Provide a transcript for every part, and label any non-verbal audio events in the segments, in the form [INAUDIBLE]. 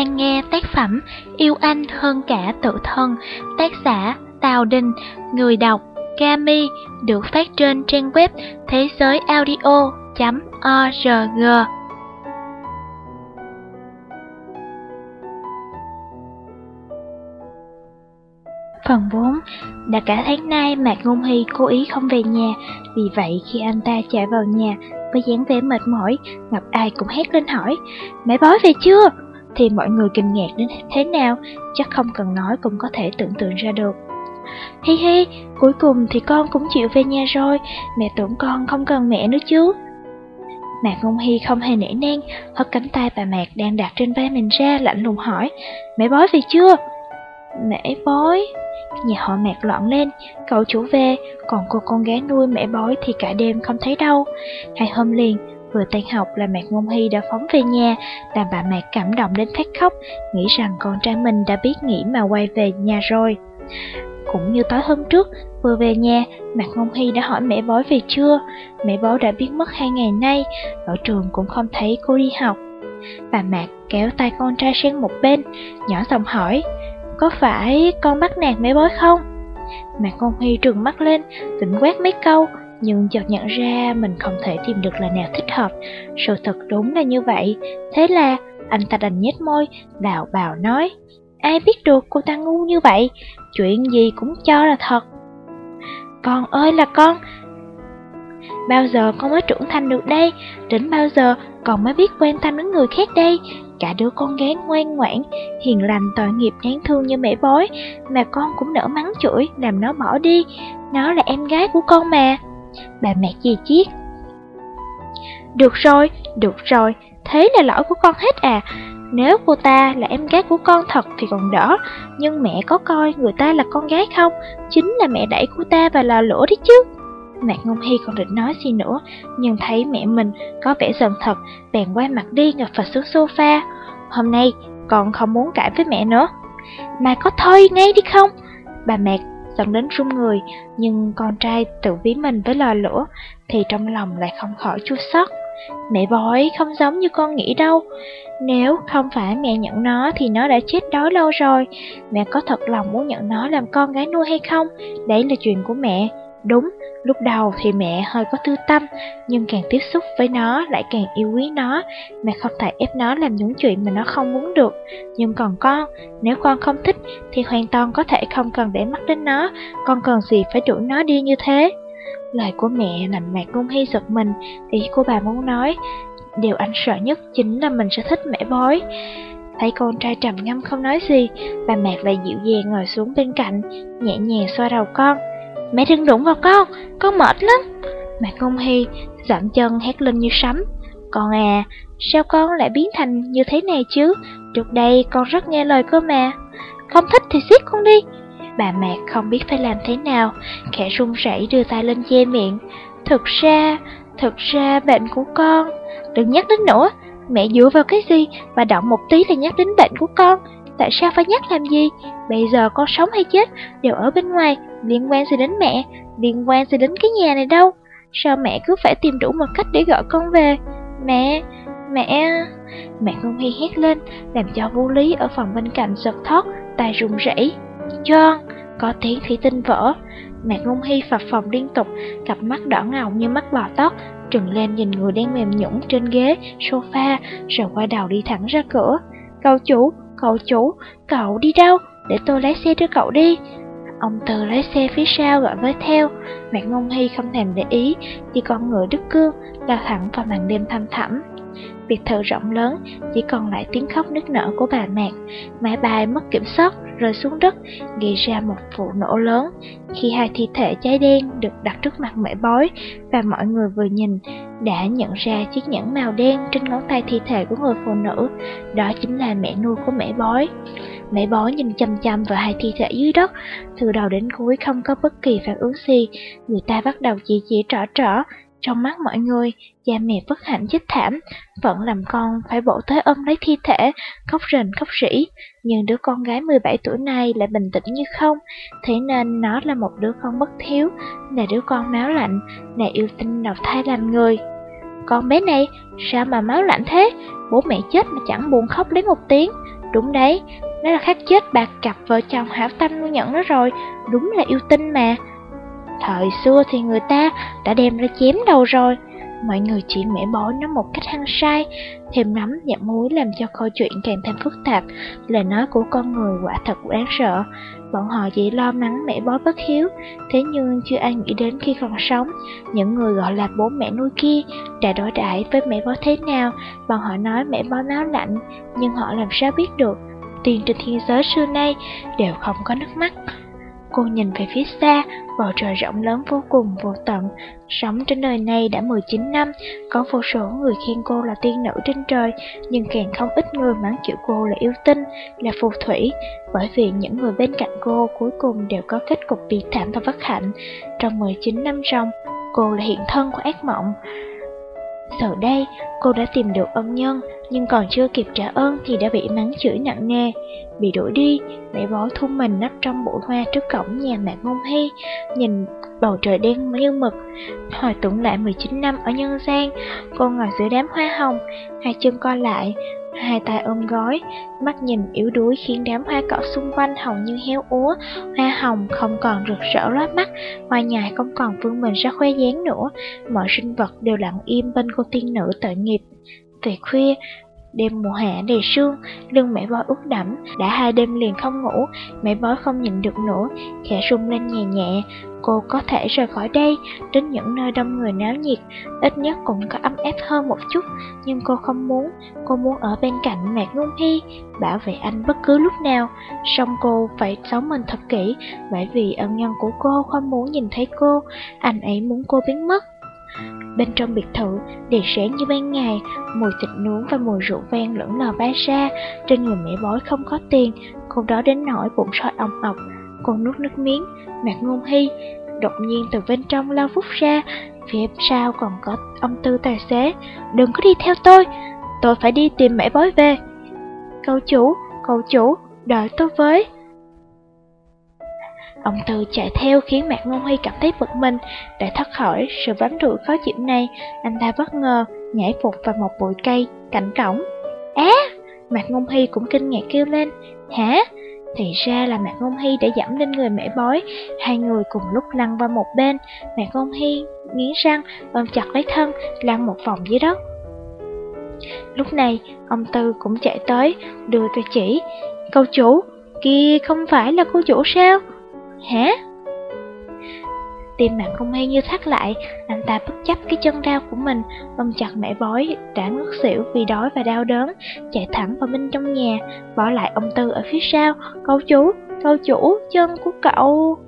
đang nghe tác phẩm Yêu Anh Hơn Cả Tự Thân, tác giả Tào Đình, người đọc Kami, được phát trên trang web thế giới audio.org. Phần 4 Đã cả tháng nay Mạc Ngôn Hy cố ý không về nhà Vì vậy khi anh ta chạy vào nhà Với dáng vẻ mệt mỏi Ngập ai cũng hét lên hỏi Mẹ bói về chưa? Thì mọi người kinh ngạc đến thế nào Chắc không cần nói cũng có thể tưởng tượng ra được Hi hi, cuối cùng thì con cũng chịu về nhà rồi Mẹ tưởng con không cần mẹ nữa chứ Mạc Ngôn Hy không hề nể nang, hất cánh tay bà Mạc đang đặt trên vai mình ra lạnh lùng hỏi Mẹ bói về chưa? Mẹ bói Nhà họ mạc loạn lên, cậu chủ về, còn cô con gái nuôi mẹ bói thì cả đêm không thấy đâu. Hai hôm liền, vừa tan học là Mạc Ngôn Hy đã phóng về nhà, làm bà Mạc cảm động đến phát khóc, nghĩ rằng con trai mình đã biết nghĩ mà quay về nhà rồi. Cũng như tối hôm trước, vừa về nhà, Mạc Ngôn Hy đã hỏi mẹ bói về chưa. Mẹ bói đã biết mất hai ngày nay, ở trường cũng không thấy cô đi học. Bà Mạc kéo tay con trai sang một bên, nhỏ giọng hỏi, có phải con bắt nạt mẹ bói không? Mạc Ngôn Hy trừng mắt lên, tỉnh quét mấy câu, nhưng chợt nhận ra mình không thể tìm được lời nào thích hợp. Sự thật đúng là như vậy, thế là anh ta đành nhếch môi, đào bào nói, ai biết được cô ta ngu như vậy, chuyện gì cũng cho là thật. Con ơi là con, bao giờ con mới trưởng thành được đây, đến bao giờ con mới biết quan tâm đến người khác đây, cả đứa con gái ngoan ngoãn, hiền lành tội nghiệp đáng thương như mẹ bói, mà con cũng nỡ mắng chửi, làm nó bỏ đi, nó là em gái của con mà. Bà mẹ gì chiết. Được rồi, được rồi, thế là lỗi của con hết à. Nếu cô ta là em gái của con thật thì còn đỡ, nhưng mẹ có coi người ta là con gái không? Chính là mẹ đẩy cô ta vào lò lửa đấy chứ. Mạc Ngôn Hy còn định nói gì nữa, nhưng thấy mẹ mình có vẻ giận thật, bèn quay mặt đi ngập phật xuống sofa. Hôm nay, con không muốn cãi với mẹ nữa. Mà có thôi ngay đi không? Bà mẹ dẫn đến run người, nhưng con trai tự ví mình với lò lửa, thì trong lòng lại không khỏi chua xót. Mẹ bói không giống như con nghĩ đâu. Nếu không phải mẹ nhận nó thì nó đã chết đói lâu rồi. Mẹ có thật lòng muốn nhận nó làm con gái nuôi hay không? Đấy là chuyện của mẹ. Đúng, lúc đầu thì mẹ hơi có tư tâm, nhưng càng tiếp xúc với nó lại càng yêu quý nó. Mẹ không thể ép nó làm những chuyện mà nó không muốn được. Nhưng còn con, nếu con không thích thì hoàn toàn có thể không cần để mắt đến nó, con cần gì phải đuổi nó đi như thế. Lời của mẹ làm mẹ cung hy giật mình, ý của bà muốn nói, điều anh sợ nhất chính là mình sẽ thích mẹ bói. Thấy con trai trầm ngâm không nói gì, bà mẹ lại dịu dàng ngồi xuống bên cạnh, nhẹ nhàng xoa đầu con. Mẹ đừng đụng vào con, con mệt lắm. mẹ công Hy giảm chân hét lên như sấm. Con à, sao con lại biến thành như thế này chứ? Trước đây con rất nghe lời cơ mà. Không thích thì giết con đi. Bà mẹ không biết phải làm thế nào, khẽ run rẩy đưa tay lên che miệng. Thực ra, thực ra bệnh của con. Đừng nhắc đến nữa, mẹ dựa vào cái gì và động một tí là nhắc đến bệnh của con. Tại sao phải nhắc làm gì? Bây giờ con sống hay chết đều ở bên ngoài, liên quan gì đến mẹ, liên quan gì đến cái nhà này đâu. Sao mẹ cứ phải tìm đủ một cách để gọi con về? Mẹ, mẹ... Mẹ Ngôn Hy hét lên, làm cho vô lý ở phòng bên cạnh giật thoát, tay run rẩy. John, có tiếng thủy tinh vỡ. Mẹ ngung Hy phập phòng liên tục, cặp mắt đỏ ngầu như mắt bò tót, trừng lên nhìn người đang mềm nhũng trên ghế, sofa, rồi quay đầu đi thẳng ra cửa. Cậu chủ, cậu chủ, cậu đi đâu? Để tôi lái xe đưa cậu đi. Ông Từ lái xe phía sau gọi với theo, Mạc Ngôn Hy không thèm để ý, chỉ còn ngựa đứt Cương lao thẳng vào màn đêm thăm thẳm. Biệt thự rộng lớn, chỉ còn lại tiếng khóc nức nở của bà Mạc. Máy bay mất kiểm soát, rơi xuống đất, gây ra một vụ nổ lớn. Khi hai thi thể cháy đen được đặt trước mặt mẹ bói, và mọi người vừa nhìn, đã nhận ra chiếc nhẫn màu đen trên ngón tay thi thể của người phụ nữ. Đó chính là mẹ nuôi của mẹ bói. Mẹ bói nhìn chăm chăm vào hai thi thể dưới đất, từ đầu đến cuối không có bất kỳ phản ứng gì. Người ta bắt đầu chỉ chỉ trỏ trỏ, trong mắt mọi người, cha mẹ bất hạnh chết thảm, vẫn làm con phải bổ tới ôm lấy thi thể, khóc rền khóc rỉ. Nhưng đứa con gái 17 tuổi này lại bình tĩnh như không, thế nên nó là một đứa con bất thiếu, là đứa con máu lạnh, là yêu tinh đầu thai làm người. Con bé này, sao mà máu lạnh thế? Bố mẹ chết mà chẳng buồn khóc lấy một tiếng. Đúng đấy, nó là khát chết bạc cặp vợ chồng hảo tâm nuôi nhận nó rồi, đúng là yêu tinh mà. Thời xưa thì người ta đã đem ra chém đầu rồi, mọi người chỉ mẻ bói nó một cách hăng sai, thêm nắm nhậm muối làm cho câu chuyện càng thêm phức tạp, lời nói của con người quả thật đáng sợ. Bọn họ chỉ lo mắng mẹ bói bất hiếu, thế nhưng chưa ai nghĩ đến khi còn sống, những người gọi là bố mẹ nuôi kia đã đối đãi với mẹ bói thế nào, bọn họ nói mẹ bói máu lạnh, nhưng họ làm sao biết được, tiền trên thiên giới xưa nay đều không có nước mắt. Cô nhìn về phía xa, bầu trời rộng lớn vô cùng vô tận. Sống trên đời này đã 19 năm, có vô số người khen cô là tiên nữ trên trời, nhưng càng không ít người mắng chửi cô là yêu tinh, là phù thủy, bởi vì những người bên cạnh cô cuối cùng đều có kết cục bi thảm và bất hạnh. Trong 19 năm trong cô là hiện thân của ác mộng. Giờ đây, cô đã tìm được ân nhân, nhưng còn chưa kịp trả ơn thì đã bị mắng chửi nặng nề. Bị đuổi đi, mẹ bó thu mình nấp trong bụi hoa trước cổng nhà mẹ Ngôn Hy, nhìn bầu trời đen như mực. Hồi tưởng lại 19 năm ở nhân gian, cô ngồi giữa đám hoa hồng, hai chân co lại, hai tay ôm gói, mắt nhìn yếu đuối khiến đám hoa cỏ xung quanh hầu như héo úa, hoa hồng không còn rực rỡ lóa mắt, hoa nhài không còn vươn mình ra khoe dáng nữa, mọi sinh vật đều lặng im bên cô tiên nữ tội nghiệp. Về khuya, Đêm mùa hạ đầy sương, lưng mẹ bói ướt đẫm, đã hai đêm liền không ngủ, mẹ bói không nhịn được nữa, khẽ rung lên nhẹ nhẹ. Cô có thể rời khỏi đây, đến những nơi đông người náo nhiệt, ít nhất cũng có ấm áp hơn một chút, nhưng cô không muốn, cô muốn ở bên cạnh mẹ Ngôn Hy, bảo vệ anh bất cứ lúc nào. Song cô phải sống mình thật kỹ, bởi vì ân nhân của cô không muốn nhìn thấy cô, anh ấy muốn cô biến mất. Bên trong biệt thự, đèn sáng như ban ngày, mùi thịt nướng và mùi rượu vang lẫn lờ bay ra. Trên người mẹ bói không có tiền, cô đó đến nỗi bụng sôi ong ọc. Cô nuốt nước miếng, mặt ngôn hy, đột nhiên từ bên trong lao vút ra, phía sau còn có ông Tư tài xế. Đừng có đi theo tôi, tôi phải đi tìm mẹ bói về. Cậu chủ, cậu chủ, đợi tôi với. Ông Tư chạy theo khiến Mạc Ngôn Huy cảm thấy bực mình. Để thoát khỏi sự bám rủi khó chịu này, anh ta bất ngờ nhảy phục vào một bụi cây cạnh cổng. Á! Mạc Ngôn Huy cũng kinh ngạc kêu lên. Hả? Thì ra là Mạc Ngôn Hy đã giảm lên người mẻ bói, hai người cùng lúc lăn qua một bên. Mạc Ngôn Hy nghiến răng, ôm chặt lấy thân, lăn một vòng dưới đất. Lúc này, ông Tư cũng chạy tới, đưa tôi chỉ. Câu chủ, kia không phải là cô chủ sao? Hả? Tim mạng không hay như thắt lại, anh ta bất chấp cái chân đau của mình, ôm chặt mẹ bói, đã ngất xỉu vì đói và đau đớn, chạy thẳng vào bên trong nhà, bỏ lại ông Tư ở phía sau, câu chú, câu chủ, chân của cậu.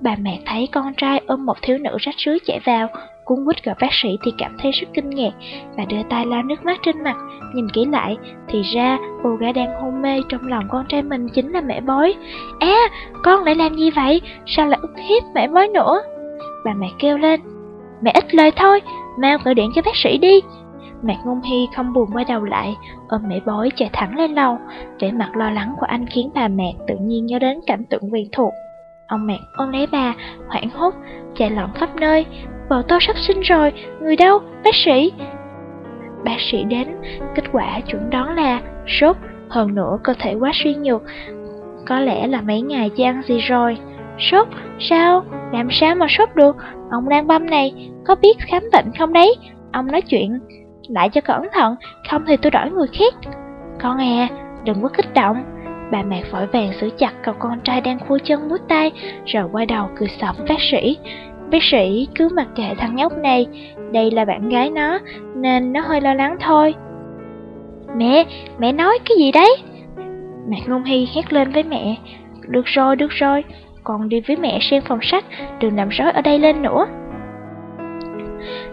Bà mẹ thấy con trai ôm một thiếu nữ rách rưới chạy vào, cuốn quýt gặp bác sĩ thì cảm thấy rất kinh ngạc và đưa tay lau nước mắt trên mặt. Nhìn kỹ lại thì ra cô gái đang hôn mê trong lòng con trai mình chính là mẹ bói à con lại làm gì vậy? Sao lại ức hiếp mẹ bói nữa? Bà mẹ kêu lên. Mẹ ít lời thôi mau gọi điện cho bác sĩ đi. Mạc Ngôn Hy không buồn quay đầu lại, ôm mẹ bói chạy thẳng lên lầu. Vẻ mặt lo lắng của anh khiến bà mẹ tự nhiên nhớ đến cảnh tượng quen thuộc. Ông Mạc ôm lấy bà, hoảng hốt, chạy loạn khắp nơi, vợ tôi sắp sinh rồi, người đâu, bác sĩ? Bác sĩ đến, kết quả chuẩn đoán là sốt, hơn nữa cơ thể quá suy nhược, có lẽ là mấy ngày chưa ăn gì rồi. Sốt, sao? Làm sao mà sốt được? Ông đang băm này, có biết khám bệnh không đấy? Ông nói chuyện lại cho cẩn thận, không thì tôi đổi người khác. Con à, đừng có kích động. Bà mẹ vội vàng giữ chặt cậu con trai đang khua chân múa tay, rồi quay đầu cười sẩm bác sĩ. Bác sĩ cứ mặc kệ thằng nhóc này, đây là bạn gái nó, nên nó hơi lo lắng thôi. Mẹ, mẹ nói cái gì đấy? Mạc Ngôn Hy hét lên với mẹ, được rồi, được rồi, con đi với mẹ xem phòng sách, đừng làm rối ở đây lên nữa.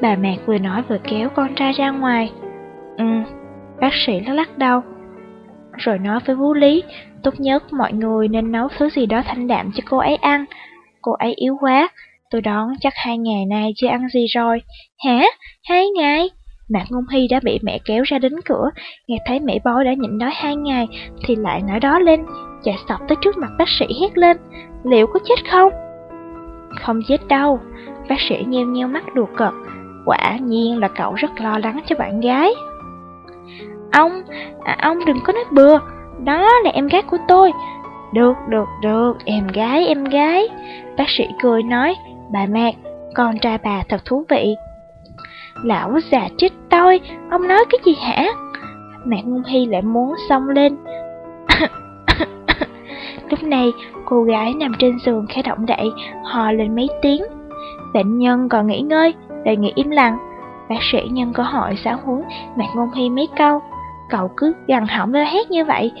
Bà Mạc vừa nói vừa kéo con trai ra ngoài. Ừ, bác sĩ lắc lắc đầu. Rồi nói với Vũ Lý, tốt nhất mọi người nên nấu thứ gì đó thanh đạm cho cô ấy ăn. Cô ấy yếu quá, Tôi đoán chắc hai ngày nay chưa ăn gì rồi. Hả? Hai ngày? Mạc Ngôn Hy đã bị mẹ kéo ra đến cửa, nghe thấy mẹ bói đã nhịn đói hai ngày, thì lại nói đó lên, chạy sọc tới trước mặt bác sĩ hét lên, liệu có chết không? Không chết đâu, bác sĩ nheo nheo mắt đùa cợt, quả nhiên là cậu rất lo lắng cho bạn gái. Ông, à, ông đừng có nói bừa, đó là em gái của tôi. Được, được, được, em gái, em gái. Bác sĩ cười nói, bà Mạc, con trai bà thật thú vị. Lão già chết tôi, ông nói cái gì hả? Mạc Ngôn Hy lại muốn xông lên. [COUGHS] Lúc này, cô gái nằm trên giường khẽ động đậy, hò lên mấy tiếng. Bệnh nhân còn nghỉ ngơi, đề nghị im lặng. Bác sĩ nhân cơ hội giáo huấn Mạc Ngôn Hy mấy câu. Cậu cứ gằn hỏng ra hét như vậy.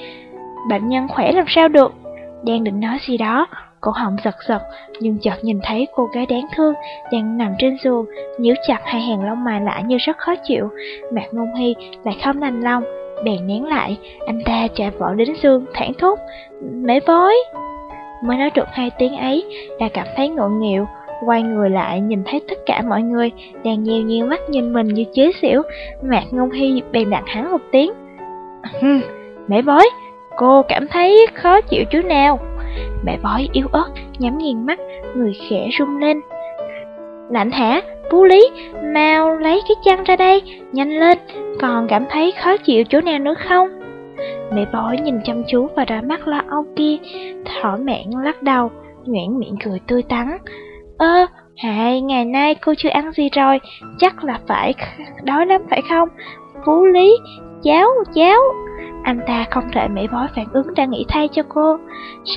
Bệnh nhân khỏe làm sao được? Đang định nói gì đó, cổ họng giật giật, nhưng chợt nhìn thấy cô gái đáng thương đang nằm trên giường, nhíu chặt hai hàng lông mày lại như rất khó chịu. Mạc Ngôn Hy lại không nành lòng, bèn nén lại, anh ta chạy vội đến giường, thản thốt, mễ vối. Mới nói được hai tiếng ấy, đã cảm thấy ngượng nghịu, quay người lại nhìn thấy tất cả mọi người đang nheo nheo mắt nhìn mình như chế xỉu, Mạc Ngôn Hy bèn đặt hắn một tiếng. Ừ, mẹ bói, cô cảm thấy khó chịu chỗ nào? Mẹ bói yếu ớt, nhắm nghiền mắt, người khẽ rung lên. Lạnh hả? Phú Lý, mau lấy cái chăn ra đây, nhanh lên, còn cảm thấy khó chịu chỗ nào nữa không? Mẹ bói nhìn chăm chú vào đôi mắt lo âu kia, thở mẹn lắc đầu, nhoẻn miệng cười tươi tắn. Ơ, hai ngày nay cô chưa ăn gì rồi, chắc là phải đói lắm phải không? Phú Lý, cháu, cháu. Anh ta không thể mẹ bói phản ứng ra nghĩ thay cho cô.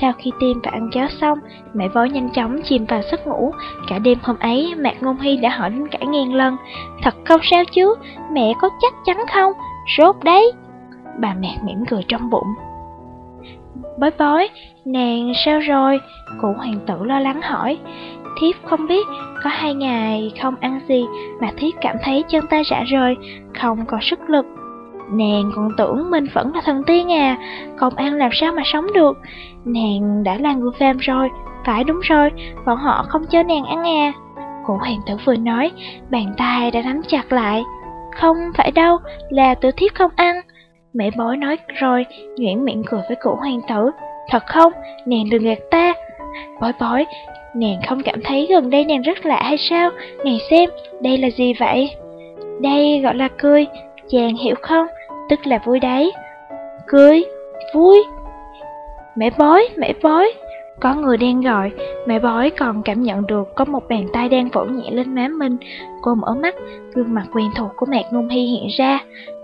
Sau khi tiêm và ăn cháo xong, mẹ bói nhanh chóng chìm vào giấc ngủ. Cả đêm hôm ấy, Mạc Ngôn Hy đã hỏi đến cả ngàn lần. Thật không sao chứ, mẹ có chắc chắn không? Rốt đấy. Bà mẹ mỉm cười trong bụng. Bói bói, nàng sao rồi? Cụ hoàng tử lo lắng hỏi. Thiếp không biết, có hai ngày không ăn gì mà thiếp cảm thấy chân tay rã rời, không có sức lực. Nàng còn tưởng mình vẫn là thần tiên à, không ăn làm sao mà sống được. Nàng đã là người phàm rồi, phải đúng rồi, bọn họ không cho nàng ăn à. cổ hoàng tử vừa nói, bàn tay đã nắm chặt lại. Không phải đâu, là tự thiếp không ăn. Mẹ bói nói rồi, nhuyễn miệng cười với cổ hoàng tử. Thật không, nàng đừng gạt ta. Bói bói, nàng không cảm thấy gần đây nàng rất lạ hay sao? Nàng xem, đây là gì vậy? Đây gọi là cười, chàng hiểu không? Tức là vui đấy. Cười, vui. Mẹ bói, mẹ bói. Có người đang gọi, mẹ bói còn cảm nhận được có một bàn tay đang vỗ nhẹ lên má mình. Cô mở mắt, gương mặt quen thuộc của Mạc Nung Hy hiện ra.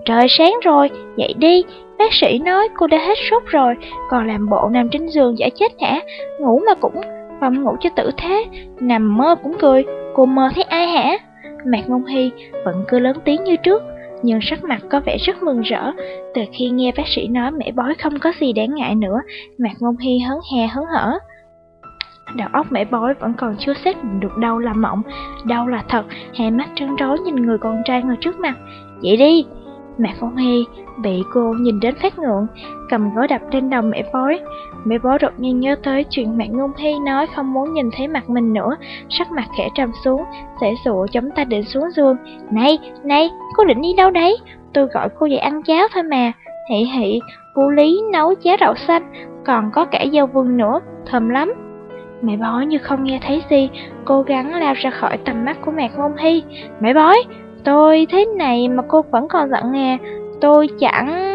Trời sáng rồi, dậy đi. Bác sĩ nói cô đã hết sốt rồi, còn làm bộ nằm trên giường giả chết hả? Ngủ mà cũng không ngủ cho tử thế, nằm mơ cũng cười. Cô mơ thấy ai hả? Mạc Ngôn Hy vẫn cứ lớn tiếng như trước, nhưng sắc mặt có vẻ rất mừng rỡ. Từ khi nghe bác sĩ nói mẹ bói không có gì đáng ngại nữa, Mạc Ngôn Hy hớn hè hớn hở. Đầu óc mẹ bói vẫn còn chưa xác định được đâu là mộng, đâu là thật, hai mắt trân trối nhìn người con trai ngồi trước mặt. Vậy đi! Mạc Phong Hy bị cô nhìn đến phát ngượng, cầm gối đập trên đầu mẹ bói. Mẹ bói đột nhiên nhớ tới chuyện Mạc Ngôn Hy nói không muốn nhìn thấy mặt mình nữa, sắc mặt khẽ trầm xuống, sẽ sụa chống tay định xuống giường. Này, này, cô định đi đâu đấy? Tôi gọi cô dậy ăn cháo thôi mà. Hị hị, cô Lý nấu cháo đậu xanh, còn có cả dâu vườn nữa, thơm lắm. Mẹ bói như không nghe thấy gì, cố gắng lao ra khỏi tầm mắt của Mạc Ngôn Hy. Mẹ bói, tôi thế này mà cô vẫn còn giận nghe tôi chẳng...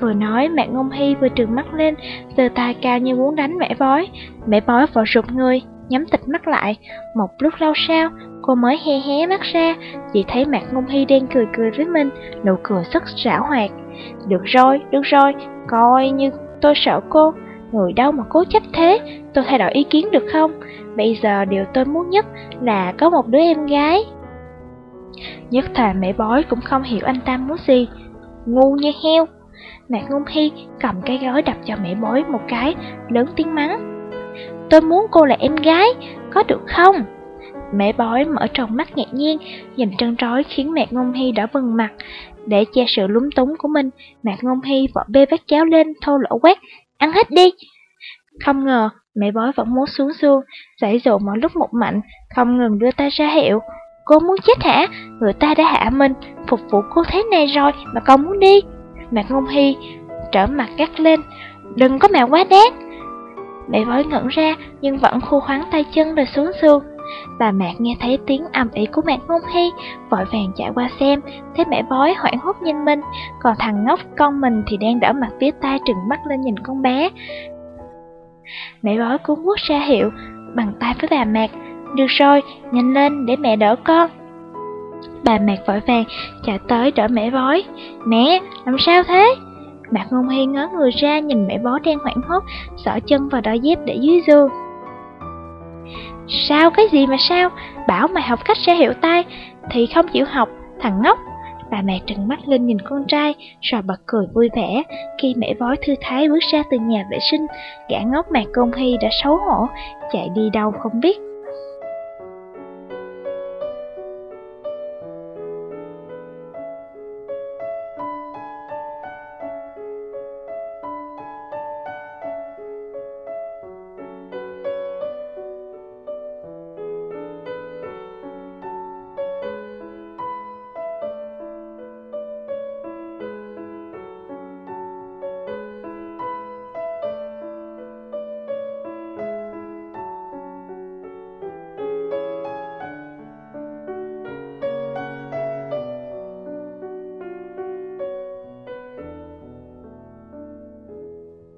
Vừa nói mẹ Ngôn Hy vừa trừng mắt lên, giơ tay cao như muốn đánh mẹ bói. Mẹ bói vội rụt người, nhắm tịch mắt lại. Một lúc lâu sau, cô mới hé hé mắt ra, chỉ thấy mẹ Ngôn Hy đang cười cười với mình, nụ cười rất rảo hoạt. Được rồi, được rồi, coi như tôi sợ cô. Người đâu mà cố chấp thế, tôi thay đổi ý kiến được không? Bây giờ điều tôi muốn nhất là có một đứa em gái. Nhất thời mẹ bói cũng không hiểu anh ta muốn gì. Ngu như heo. Mạc Ngôn Hy cầm cái gói đập cho mẹ bói một cái, lớn tiếng mắng. Tôi muốn cô là em gái, có được không? Mẹ bói mở tròn mắt ngạc nhiên, nhìn trân trói khiến Mạc Ngôn Hy đỏ bừng mặt. Để che sự lúng túng của mình, Mạc Ngôn Hy vỏ bê bát cháo lên, thô lỗ quét, ăn hết đi. Không ngờ, mẹ bói vẫn muốn xuống xuông, giải dụ mỗi lúc một mạnh, không ngừng đưa tay ra hiệu. Cô muốn chết hả? Người ta đã hạ mình, phục vụ cô thế này rồi mà còn muốn đi. Mạc Ngôn Hy trở mặt gắt lên, đừng có mà quá đáng. Mẹ vội ngẩn ra nhưng vẫn khu khoáng tay chân rồi xuống xuông. Bà Mạc nghe thấy tiếng ầm ĩ của Mạc Ngôn Hy, vội vàng chạy qua xem, thấy mẹ bói hoảng hốt nhìn mình, còn thằng ngốc con mình thì đang đỡ mặt tía tai trừng mắt lên nhìn con bé. Mẹ bói cũng quýt ra hiệu, bằng tay với bà Mạc, được rồi, nhanh lên để mẹ đỡ con. Bà Mạc vội vàng chạy tới đỡ mẹ bói. Mẹ, làm sao thế? Mạc Ngôn Hy ngớ người ra nhìn mẹ bó đang hoảng hốt, xỏ chân vào đôi dép để dưới giường. Sao cái gì mà sao? Bảo mày học cách sẽ hiệu tay thì không chịu học, thằng ngốc. Bà mẹ trừng mắt lên nhìn con trai, rồi bật cười vui vẻ. Khi mẹ bói thư thái bước ra từ nhà vệ sinh, gã ngốc mạc công hy đã xấu hổ, chạy đi đâu không biết.